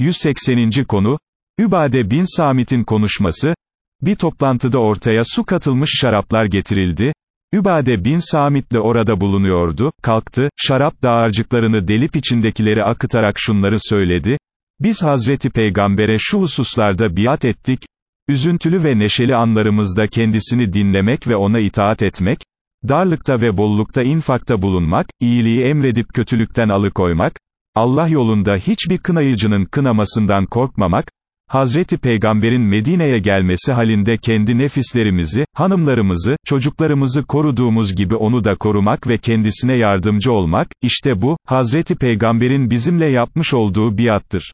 180. konu, Übade bin Samit'in konuşması, bir toplantıda ortaya su katılmış şaraplar getirildi, Übade bin Samit de orada bulunuyordu, kalktı, şarap dağarcıklarını delip içindekileri akıtarak şunları söyledi, biz Hazreti Peygamber'e şu hususlarda biat ettik, üzüntülü ve neşeli anlarımızda kendisini dinlemek ve ona itaat etmek, darlıkta ve bollukta infakta bulunmak, iyiliği emredip kötülükten alıkoymak, Allah yolunda hiçbir kınayıcının kınamasından korkmamak, Hazreti Peygamber'in Medine'ye gelmesi halinde kendi nefislerimizi, hanımlarımızı, çocuklarımızı koruduğumuz gibi onu da korumak ve kendisine yardımcı olmak, işte bu, Hazreti Peygamber'in bizimle yapmış olduğu biattır.